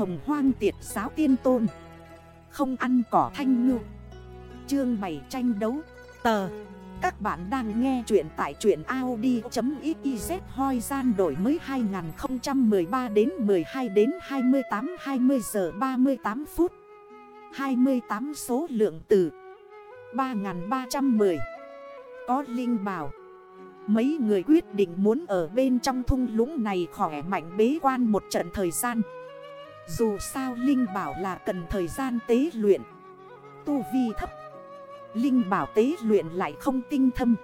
hồng hoang tiệt giáo tiên tôn. Không ăn cỏ thanh ngư. Chương 7 tranh đấu. Tờ. Các bạn đang nghe chuyện tại chuyện Audi.xyz hoi gian đổi mới 2013 đến 12 đến 28 20 giờ 38 phút. 28 số lượng từ 3310 Có Linh bảo, Mấy người quyết định muốn ở bên trong thung lũng này khỏe mạnh bế quan một trận thời gian dù sao Linh bảo là cần thời gian tế luyện. Tu vi thấp. Linh bảo tế luyện lại không tinh thâm.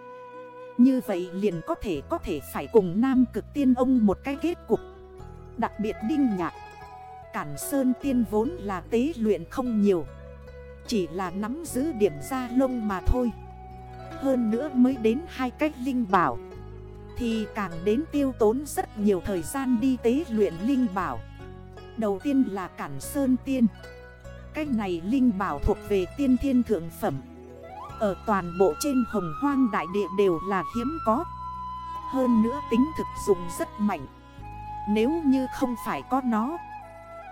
Như vậy liền có thể có thể phải cùng Nam cực tiên ông một cái kết cục. Đặc biệt Đinh Nhạc. Cản Sơn tiên vốn là tế luyện không nhiều. Chỉ là nắm giữ điểm ra lông mà thôi. Hơn nữa mới đến hai cách linh bảo. Thì càng đến tiêu tốn rất nhiều thời gian đi tế luyện linh bảo. Đầu tiên là Cản Sơn Tiên. Cách này linh bảo thuộc về tiên thiên thượng phẩm. Ở toàn bộ trên hồng hoang đại địa đều là hiếm có. Hơn nữa tính thực dụng rất mạnh. Nếu như không phải có nó,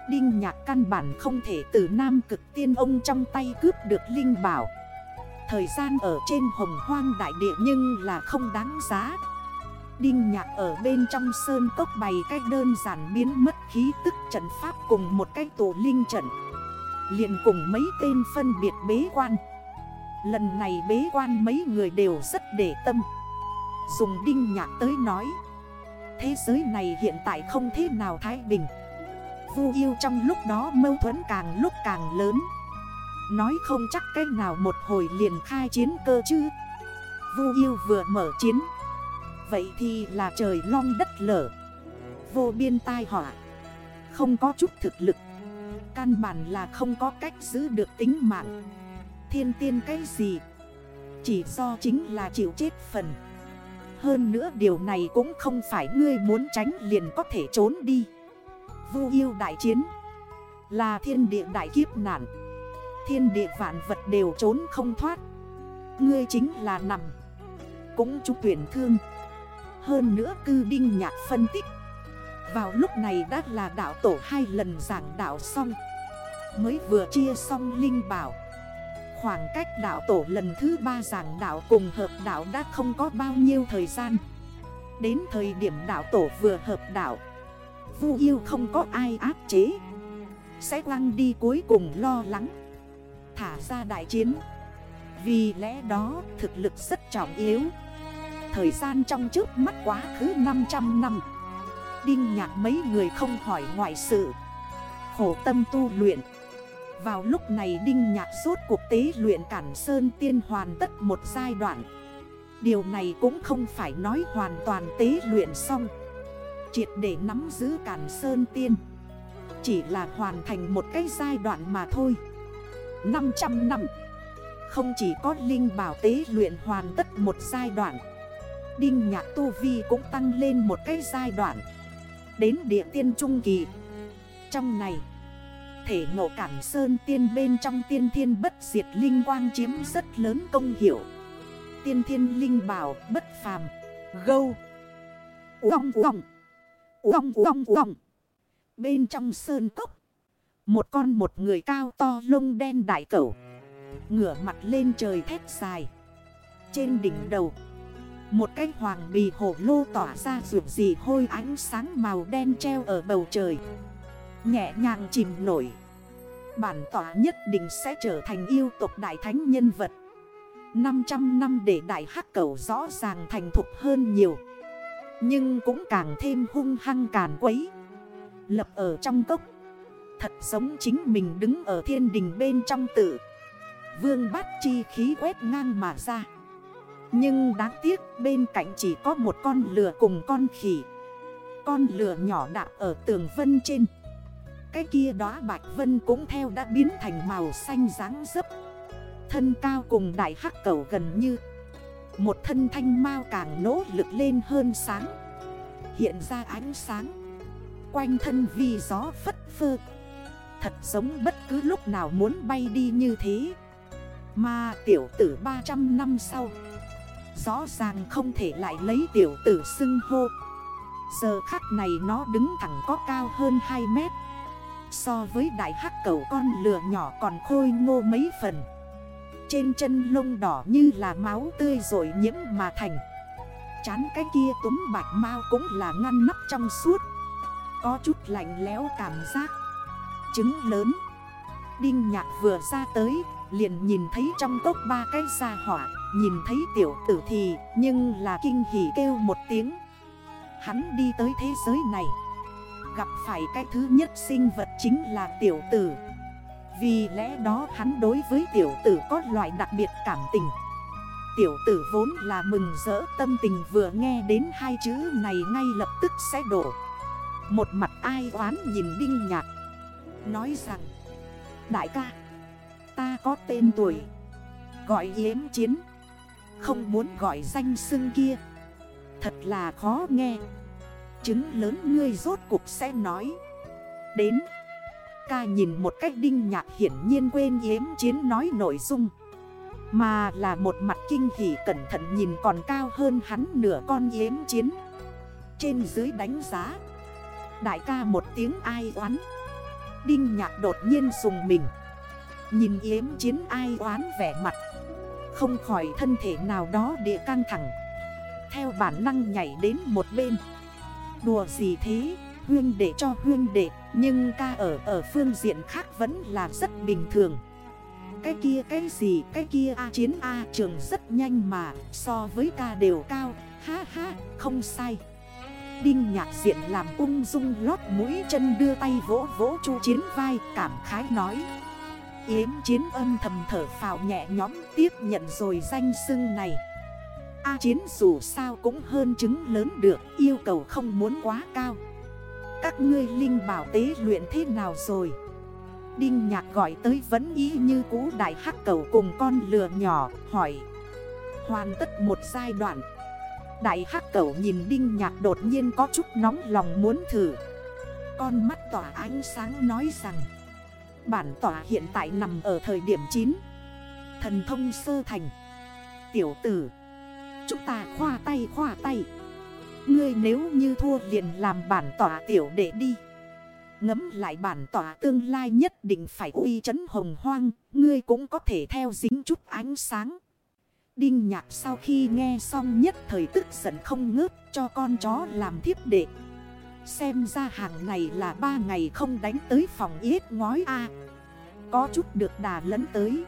Đinh nhạc căn bản không thể từ nam cực tiên ông trong tay cướp được linh bảo. Thời gian ở trên hồng hoang đại địa nhưng là không đáng giá. Đinh nhạc ở bên trong sơn cốc bày cách đơn giản biến mất khí tức trận pháp cùng một cái tổ linh trận. Liền cùng mấy tên phân biệt bế quan. Lần này bế quan mấy người đều rất để tâm. Dùng đinh nhạc tới nói, Thế giới này hiện tại không thế nào thái bình. Vu yêu trong lúc đó mâu thuẫn càng lúc càng lớn. Nói không chắc cách nào một hồi liền khai chiến cơ chứ. Vu yêu vừa mở chiến Vậy thì là trời long đất lở. Vô biên tai họa. Không có chút thực lực. Căn bản là không có cách giữ được tính mạng. Thiên tiên cái gì? Chỉ do chính là chịu chết phần. Hơn nữa điều này cũng không phải ngươi muốn tránh liền có thể trốn đi. Vu yêu đại chiến. Là thiên địa đại kiếp nạn. Thiên địa vạn vật đều trốn không thoát. Ngươi chính là nằm. Cũng chú tuyển thương. Hơn nữa cư đinh nhạc phân tích. Vào lúc này đã là đảo tổ hai lần giảng đảo xong. Mới vừa chia xong linh bảo. Khoảng cách đảo tổ lần thứ ba giảng đảo cùng hợp đảo đã không có bao nhiêu thời gian. Đến thời điểm đảo tổ vừa hợp đảo Vu yêu không có ai áp chế. Sẽ lăng đi cuối cùng lo lắng, Thả ra đại chiến. Vì lẽ đó thực lực rất trọng yếu. Thời gian trong trước mắt quá khứ 500 năm. Đinh nhạc mấy người không hỏi ngoại sự. Khổ tâm tu luyện. Vào lúc này Đinh Nhạc rốt cuộc tế luyện Cản Sơn Tiên hoàn tất một giai đoạn. Điều này cũng không phải nói hoàn toàn tế luyện xong. Triệt để nắm giữ Cản Sơn Tiên. Chỉ là hoàn thành một cái giai đoạn mà thôi. 500 năm. Không chỉ có Linh bảo tế luyện hoàn tất một giai đoạn Đinh nhạc tu vi cũng tăng lên một cái giai đoạn. Đến địa tiên trung kỳ. Trong này, Thể ngộ cảm sơn tiên bên trong tiên thiên bất diệt linh quang chiếm rất lớn công hiệu. Tiên thiên linh bảo bất phàm. Gâu. Uông uông. Uông uông uông. Bên trong sơn cốc, một con một người cao to lông đen đại cẩu, Ngửa mặt lên trời thét dài. Trên đỉnh đầu một cái hoàng bì hổ lô tỏa ra rượu gì hôi ánh sáng màu đen treo ở bầu trời. Nhẹ nhàng chìm nổi. Bản tỏa nhất định sẽ trở thành yêu tộc đại thánh nhân vật. 500 năm để đại hắc cầu rõ ràng thành thục hơn nhiều. Nhưng cũng càng thêm hung hăng càn quấy. Lập ở trong cốc. Thật giống chính mình đứng ở thiên đình bên trong tự. Vương bát chi khí quét ngang mà ra. Nhưng đáng tiếc, bên cạnh chỉ có một con lừa cùng con khỉ. Con lừa nhỏ đạp ở tường vân trên. Cái kia đó bạch vân cũng theo đã biến thành màu xanh ráng dấp. Thân cao cùng đại hắc cầu gần như. Một thân thanh mau càng nỗ lực lên hơn sáng. Hiện ra ánh sáng. Quanh thân vi gió phất phơ. Thật giống bất cứ lúc nào muốn bay đi như thế. Mà tiểu tử 300 năm sau Rõ ràng không thể lại lấy tiểu tử xưng hô. Giờ khắc này nó đứng thẳng có cao hơn 2 mét. So với đại hắc cầu con lừa nhỏ còn khôi ngô mấy phần. Trên chân lông đỏ như là máu tươi rồi nhiễm mà thành. Chán cái kia túm bạch mau cũng là ngăn nắp trong suốt. Có chút lạnh lẽo cảm giác. Trứng lớn. Đinh nhạc vừa ra tới, Liền nhìn thấy trong cốc ba cái xa hỏa. Nhìn thấy tiểu tử thì Nhưng là kinh hỉ kêu một tiếng. Hắn đi tới thế giới này, Gặp phải cái thứ nhất sinh vật chính là tiểu tử. Vì lẽ đó hắn đối với tiểu tử có loại đặc biệt cảm tình. Tiểu tử vốn là mừng rỡ tâm tình vừa nghe đến hai chữ này ngay lập tức sẽ đổ. Một mặt ai oán nhìn Đinh Nhạc, Nói rằng, Đại ca, Ta có tên tuổi Gọi yếm chiến. Không muốn gọi danh xưng kia. Thật là khó nghe. Chứng lớn ngươi rốt cục sẽ nói. Đến. Ca nhìn một cách đinh nhạc hiển nhiên quên yếm chiến nói nội dung. Mà là một mặt kinh hỉ cẩn thận nhìn còn cao hơn hắn nửa con yếm chiến. Trên dưới đánh giá. Đại ca một tiếng ai oán. Đinh nhạc đột nhiên dùng mình. Nhìn yếm chiến ai oán vẻ mặt. Không khỏi thân thể nào đó địa căng thẳng. Theo bản năng nhảy đến một bên. Đùa gì thế, Huyên để cho huyên đệ Nhưng ca ở ở phương diện khác vẫn là rất bình thường. Cái kia cái gì, Cái kia A chiến A trường rất nhanh mà, So với ca đều cao, Ha ha, không sai. Đinh nhạc diện làm ung dung lót mũi chân đưa tay vỗ vỗ chu chiến vai, cảm khái nói. Yếm chiến âm thầm thở phào nhẹ nhóm tiếp nhận rồi danh xưng này. A chiến dù sao cũng hơn chứng lớn được, Yêu cầu không muốn quá cao. Các ngươi linh bảo tế luyện thế nào rồi? Đinh nhạc gọi tới vẫn ý như cũ đại hắc cầu cùng con lừa nhỏ, hỏi. Hoàn tất một giai đoạn. Đại hắc cầu nhìn đinh nhạc đột nhiên có chút nóng lòng muốn thử. Con mắt tỏa ánh sáng nói rằng Bản tỏa hiện tại nằm ở thời điểm 9 Thần thông sơ thành. Tiểu tử. Chúng ta khoa tay khoa tay. Ngươi nếu như thua liền làm bản tỏa tiểu đệ đi. Ngấm lại bản tỏa tương lai nhất định phải uy chấn hồng hoang. Ngươi cũng có thể theo dính chút ánh sáng. Đinh nhạc sau khi nghe xong nhất thời tức giận không ngớt, cho con chó làm thiếp đệ. Xem ra hàng này là ba ngày không đánh tới phòng yết ngói A. Có chút được đà lẫn tới.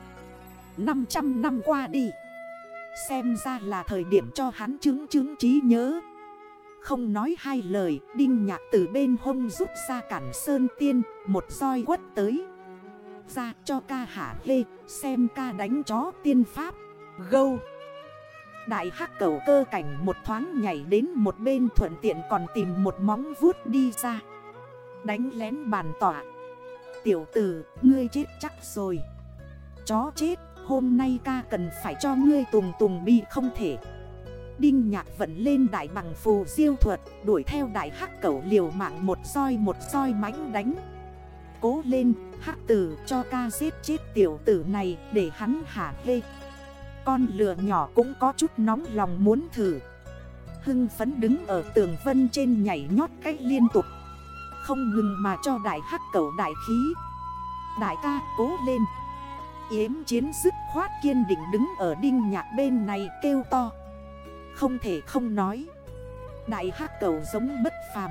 500 năm qua đi. Xem ra là thời điểm cho hắn chứng chứng trí nhớ. Không nói hai lời, Đinh nhạc từ bên hông rút ra cản sơn tiên, Một roi quất tới. Ra cho ca hả lê, Xem ca đánh chó tiên pháp. Gâu. Đại hắc cầu cơ cảnh một thoáng nhảy đến một bên thuận tiện còn tìm một móng vuốt đi ra. Đánh lén bàn tỏa Tiểu tử, ngươi chết chắc rồi. Chó chết Hôm nay ca cần phải cho ngươi tùng tùng bi không thể. Đinh nhạc vận lên đại bằng phù diêu thuật Đuổi theo đại hắc cẩu liều mạng một soi một soi mãnh đánh. Cố lên hắc tử cho ca giết chết tiểu tử này để hắn hả hê. Con lừa nhỏ cũng có chút nóng lòng muốn thử. Hưng phấn đứng ở tường vân trên nhảy nhót cách liên tục. Không ngừng mà cho đại hắc cầu đại khí. Đại ca cố lên. Yếm chiến dứt khoát kiên định đứng ở đinh nhạc bên này kêu to. Không thể không nói. Đại hắc cầu giống bất phàm.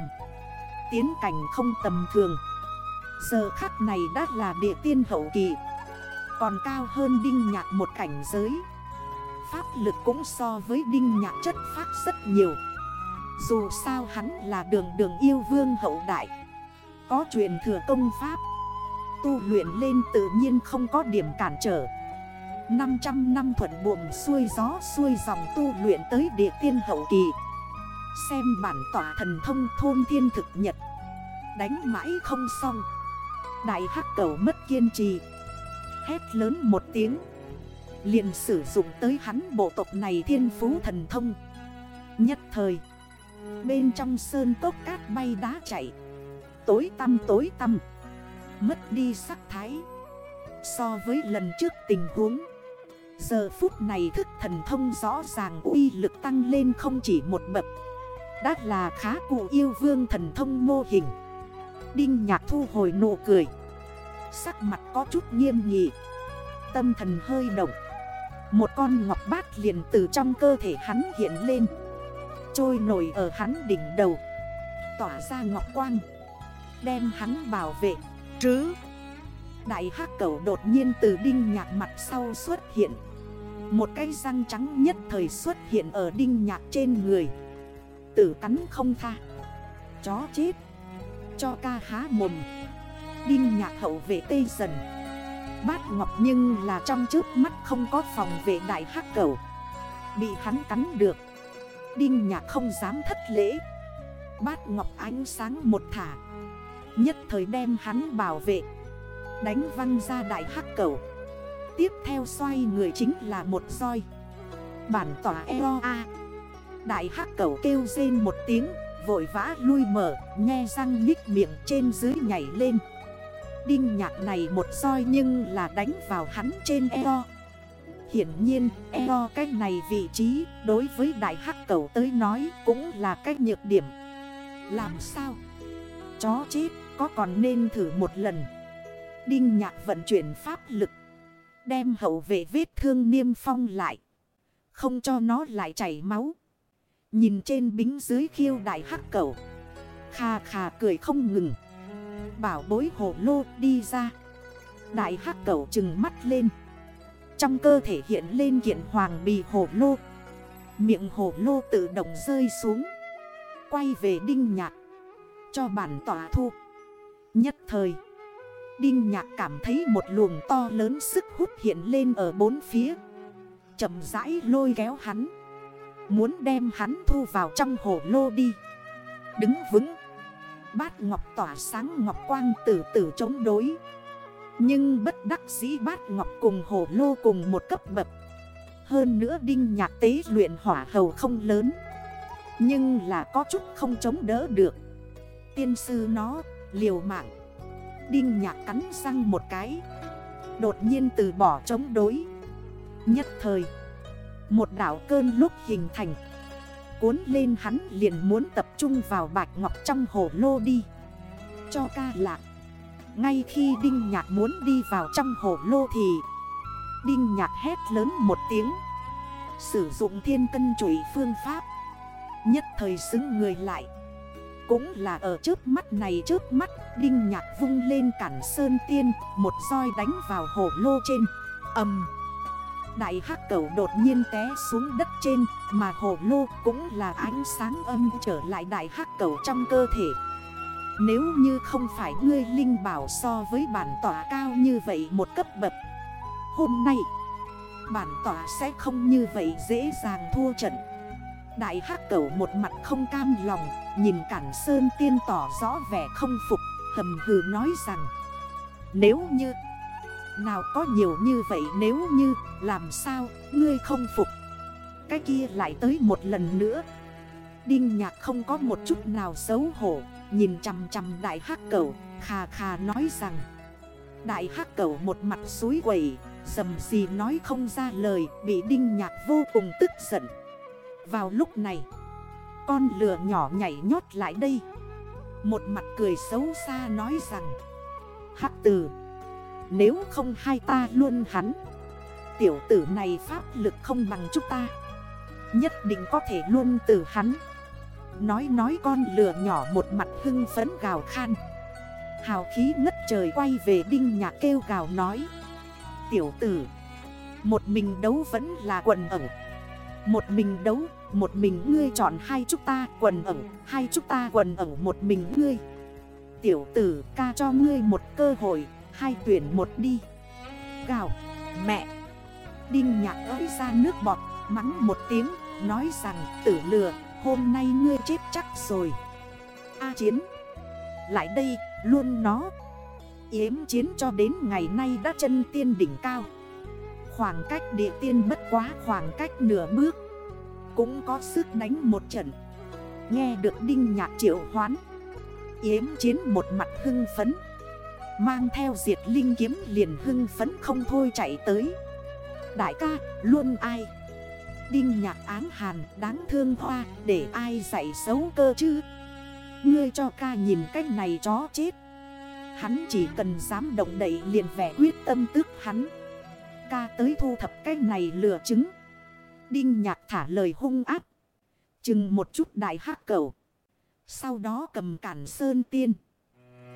Tiến cảnh không tầm thường. Giờ khắc này đã là địa tiên hậu kỳ. Còn cao hơn đinh nhạc một cảnh giới. Pháp lực cũng so với đinh nhạc chất phát rất nhiều. Dù sao hắn là đường đường yêu vương hậu đại. Có truyền thừa công pháp. Tu luyện lên tự nhiên không có điểm cản trở. 500 năm thuận buồm xuôi gió xuôi dòng tu luyện tới địa tiên hậu kỳ. Xem bản tỏa thần thông thôn thiên thực nhật. Đánh mãi không xong. Đại hắc cầu mất kiên trì. Hét lớn một tiếng liền sử dụng tới hắn bộ tộc này thiên phú thần thông. Nhất thời, Bên trong sơn cốc cát bay đá chạy. Tối tăm tối tăm. Mất đi sắc thái. So với lần trước tình huống, Giờ phút này thức thần thông rõ ràng uy lực tăng lên không chỉ một bậc. Đã là khá cụ yêu vương thần thông mô hình. Đinh nhạc thu hồi nụ cười. Sắc mặt có chút nghiêm nghị. Tâm thần hơi động. Một con ngọc bát liền từ trong cơ thể hắn hiện lên. Trôi nổi ở hắn đỉnh đầu. Tỏa ra ngọc quang. Đem hắn bảo vệ. Trứ. Đại hắc cầu đột nhiên từ đinh nhạc mặt sau xuất hiện. Một cái răng trắng nhất thời xuất hiện ở đinh nhạc trên người. Tử cắn không tha. Chó chết. Cho ca há mồm. Đinh nhạc hậu vệ tê dần ngọc nhưng là trong trước mắt không có phòng vệ đại hắc cầu. Bị hắn cắn được. Đinh nhạc không dám thất lễ. Bát ngọc ánh sáng một thả. Nhất thời đem hắn bảo vệ. Đánh văng ra đại hắc cầu. Tiếp theo xoay người chính là một roi. Bản tỏa eo a. Đại hắc cầu kêu rên một tiếng, Vội vã lui mở Nghe răng nhích miệng trên dưới nhảy lên. Đinh nhạc này một roi nhưng là đánh vào hắn trên eo. Hiển nhiên, eo cách này vị trí đối với đại hắc cầu tới nói cũng là cách nhược điểm. Làm sao? Chó chết, có còn nên thử một lần? Đinh nhạc vận chuyển pháp lực, Đem hậu vệ vết thương niêm phong lại. Không cho nó lại chảy máu. Nhìn trên bính dưới khiêu đại hắc cầu. Khà khà cười không ngừng. Bảo bối hồ lô đi ra. Đại hắc cẩu trừng mắt lên. Trong cơ thể hiện lên kiện hoàng bì hồ lô. Miệng hồ lô tự động rơi xuống. Quay về đinh nhạc. Cho bản tỏa thu. Nhất thời, Đinh nhạc cảm thấy một luồng to lớn sức hút hiện lên ở bốn phía. Chầm rãi lôi kéo hắn. Muốn đem hắn thu vào trong hồ lô đi. Đứng vững Bát ngọc tỏa sáng ngọc quang tử tử chống đối. Nhưng bất đắc dĩ bát ngọc cùng Hổ lô cùng một cấp bậc. Hơn nữa đinh nhạc tế luyện hỏa hầu không lớn. Nhưng là có chút không chống đỡ được. Tiên sư nó, liều mạng. Đinh nhạc cắn răng một cái. Đột nhiên từ bỏ chống đối. Nhất thời, Một đảo cơn lúc hình thành. Cuốn lên hắn liền muốn tập trung vào bạch ngọc trong hồ lô đi. Cho ca lạc Ngay khi Đinh Nhạc muốn đi vào trong hồ lô thì, Đinh Nhạc hét lớn một tiếng, Sử dụng thiên cân chuỗi phương pháp, Nhất thời xứng người lại. Cũng là ở trước mắt này trước mắt, Đinh nhạc vung lên cản sơn tiên, Một roi đánh vào hồ lô trên. Âm! Đại hắc cầu đột nhiên té xuống đất trên, Mà hồ lô cũng là ánh sáng âm trở lại đại hắc cầu trong cơ thể. Nếu như không phải ngươi linh bảo so với bản tỏa cao như vậy một cấp bậc, Hôm nay, Bản tỏa sẽ không như vậy dễ dàng thua trận. Đại hắc cẩu một mặt không cam lòng, Nhìn cản sơn tiên tỏ rõ vẻ không phục, Hầm hừ nói rằng, Nếu như nào có nhiều như vậy nếu như, Làm sao, ngươi không phục? Cái kia lại tới một lần nữa. Đinh nhạc không có một chút nào xấu hổ, Nhìn chằm chằm đại hắc cẩu Khà khà nói rằng, Đại hắc cẩu một mặt suối quẩy, Dầm gì nói không ra lời, Bị đinh nhạc vô cùng tức giận. Vào lúc này, Con lửa nhỏ nhảy nhót lại đây. Một mặt cười xấu xa nói rằng, Hắc tử nếu không hai ta luôn hắn. Tiểu tử này pháp lực không bằng chúng ta. Nhất định có thể luôn từ hắn. Nói nói con lừa nhỏ một mặt hưng phấn gào khan. Hào khí ngất trời quay về đinh nhà kêu gào nói. Tiểu tử Một mình đấu vẫn là quần ẩn một mình đấu, một mình ngươi chọn hai chúng ta quần ẩn Hai chúng ta quần ẩn một mình ngươi. Tiểu tử ca cho ngươi một cơ hội. Hai tuyển một đi. Gào, mẹ. Đinh nhạc ơi ra nước bọt Mắng một tiếng Nói rằng tử lừa Hôm nay ngươi chết chắc rồi. A chiến. Lại đây luôn nó. Yếm chiến cho đến ngày nay đã chân tiên đỉnh cao. Khoảng cách địa tiên bất quá khoảng cách nửa bước. Cũng có sức đánh một trận. Nghe được đinh nhạc triệu hoán Yếm chiến một mặt hưng phấn. Mang theo diệt linh kiếm liền hưng phấn không thôi chạy tới. Đại ca, luôn ai? Đinh nhạc áng hàn, đáng thương hoa, Để ai dạy xấu cơ chứ? Ngươi cho ca nhìn cách này chó chết. Hắn chỉ cần dám động đẩy liền vẻ quyết tâm tức hắn. Ca tới thu thập cách này lừa trứng Đinh nhạc thả lời hung áp Chừng một chút đại hát cầu. Sau đó cầm cản sơn tiên.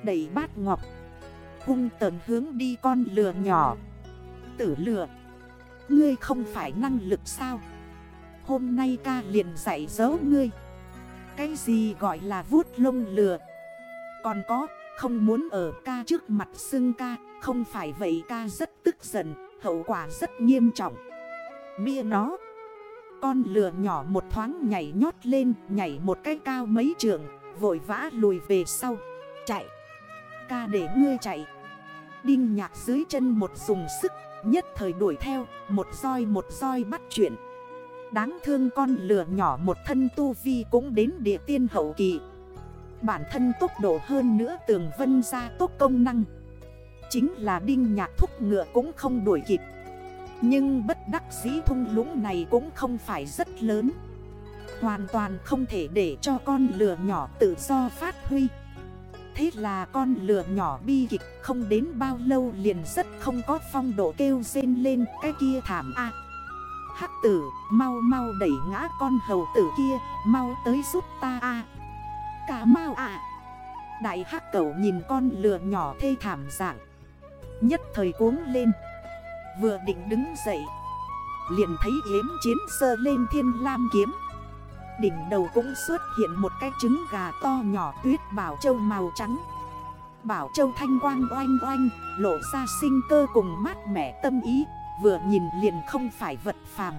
Đẩy bát ngọc. Hung tờn hướng đi con lừa nhỏ. Tử lừa, Ngươi không phải năng lực sao? Hôm nay ca liền dạy dấu ngươi. Cái gì gọi là vuốt lông lừa? Còn có, không muốn ở ca trước mặt xưng ca, Không phải vậy ca rất tức giận, Hậu quả rất nghiêm trọng. Bia nó, Con lừa nhỏ một thoáng nhảy nhót lên, Nhảy một cái cao mấy trường, Vội vã lùi về sau, Chạy. Ca để ngươi chạy. Đinh nhạc dưới chân một dùng sức, Nhất thời đuổi theo, Một roi một roi bắt chuyện. Đáng thương con lừa nhỏ một thân tu vi cũng đến địa tiên hậu kỳ. Bản thân tốc độ hơn nữa tường vân ra tốt công năng. Chính là đinh nhạc thúc ngựa cũng không đuổi kịp. Nhưng bất đắc dĩ thung lũng này cũng không phải rất lớn. Hoàn toàn không thể để cho con lừa nhỏ tự do phát huy. Thế là con lừa nhỏ bi kịch không đến bao lâu liền rất không có phong độ kêu rên lên cái kia thảm a. Hắc tử, mau mau đẩy ngã con hầu tử kia, mau tới giúp ta a. Cả mau à Đại hắc cẩu nhìn con lừa nhỏ thê thảm dạng, Nhất thời cuống lên. Vừa định đứng dậy, Liền thấy yếm chiến sơ lên thiên lam kiếm. Đỉnh đầu cũng xuất hiện một cái trứng gà to nhỏ tuyết bảo châu màu trắng. Bảo châu thanh quang oanh oanh, Lộ ra sinh cơ cùng mát mẻ tâm ý, Vừa nhìn liền không phải vật phàm.